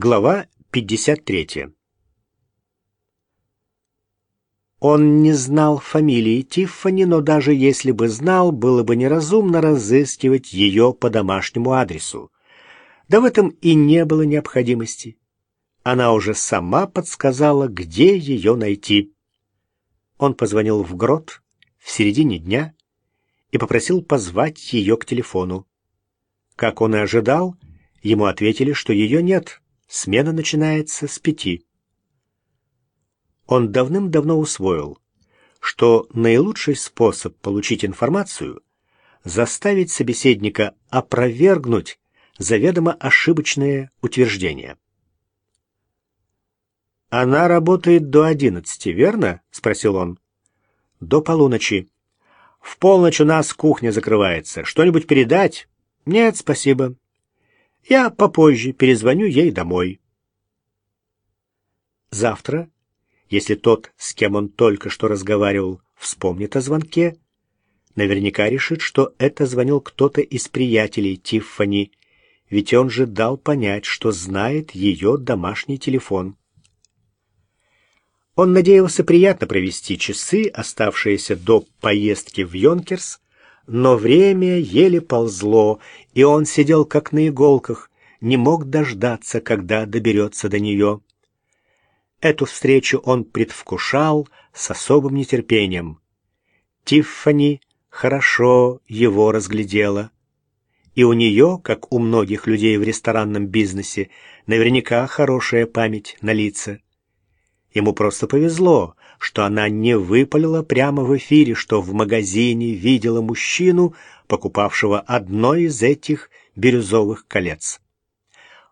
Глава 53 Он не знал фамилии Тиффани, но даже если бы знал, было бы неразумно разыскивать ее по домашнему адресу. Да в этом и не было необходимости. Она уже сама подсказала, где ее найти. Он позвонил в грот в середине дня и попросил позвать ее к телефону. Как он и ожидал, ему ответили, что ее нет, смена начинается с пяти. Он давным-давно усвоил, что наилучший способ получить информацию — заставить собеседника опровергнуть заведомо ошибочное утверждение. «Она работает до одиннадцати, верно?» — спросил он. «До полуночи. В полночь у нас кухня закрывается. Что-нибудь передать?» «Нет, спасибо. Я попозже перезвоню ей домой». Завтра если тот, с кем он только что разговаривал, вспомнит о звонке, наверняка решит, что это звонил кто-то из приятелей Тиффани, ведь он же дал понять, что знает ее домашний телефон. Он надеялся приятно провести часы, оставшиеся до поездки в Йонкерс, но время еле ползло, и он сидел как на иголках, не мог дождаться, когда доберется до нее. Эту встречу он предвкушал с особым нетерпением. Тиффани хорошо его разглядела. И у нее, как у многих людей в ресторанном бизнесе, наверняка хорошая память на лица. Ему просто повезло, что она не выпалила прямо в эфире, что в магазине видела мужчину, покупавшего одно из этих бирюзовых колец.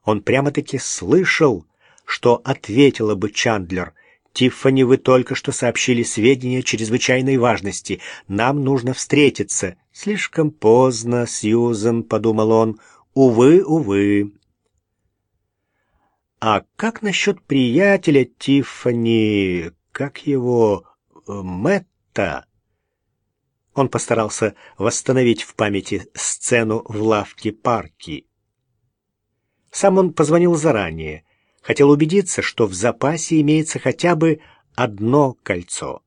Он прямо-таки слышал, что ответила бы Чандлер. «Тиффани, вы только что сообщили сведения чрезвычайной важности. Нам нужно встретиться». «Слишком поздно, Сьюзен», — подумал он. «Увы, увы». «А как насчет приятеля Тиффани? Как его... Э, Мэтта?» Он постарался восстановить в памяти сцену в лавке парки. Сам он позвонил заранее, хотел убедиться, что в запасе имеется хотя бы одно кольцо.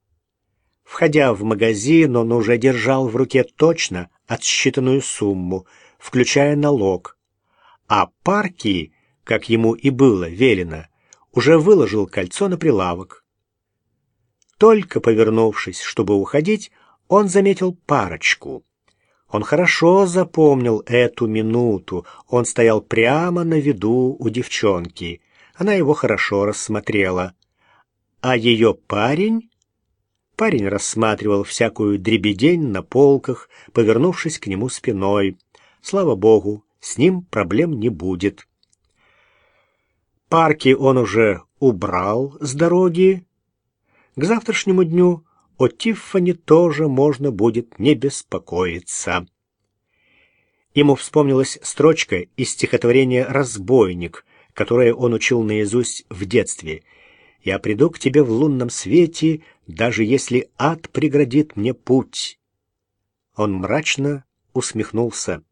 Входя в магазин, он уже держал в руке точно отсчитанную сумму, включая налог. А Парки, как ему и было велено, уже выложил кольцо на прилавок. Только повернувшись, чтобы уходить, он заметил парочку. Он хорошо запомнил эту минуту. Он стоял прямо на виду у девчонки. Она его хорошо рассмотрела. А ее парень... Парень рассматривал всякую дребедень на полках, повернувшись к нему спиной. Слава богу, с ним проблем не будет. Парки он уже убрал с дороги. К завтрашнему дню о Тиффани тоже можно будет не беспокоиться. Ему вспомнилась строчка из стихотворения «Разбойник», которое он учил наизусть в детстве. «Я приду к тебе в лунном свете, даже если ад преградит мне путь». Он мрачно усмехнулся.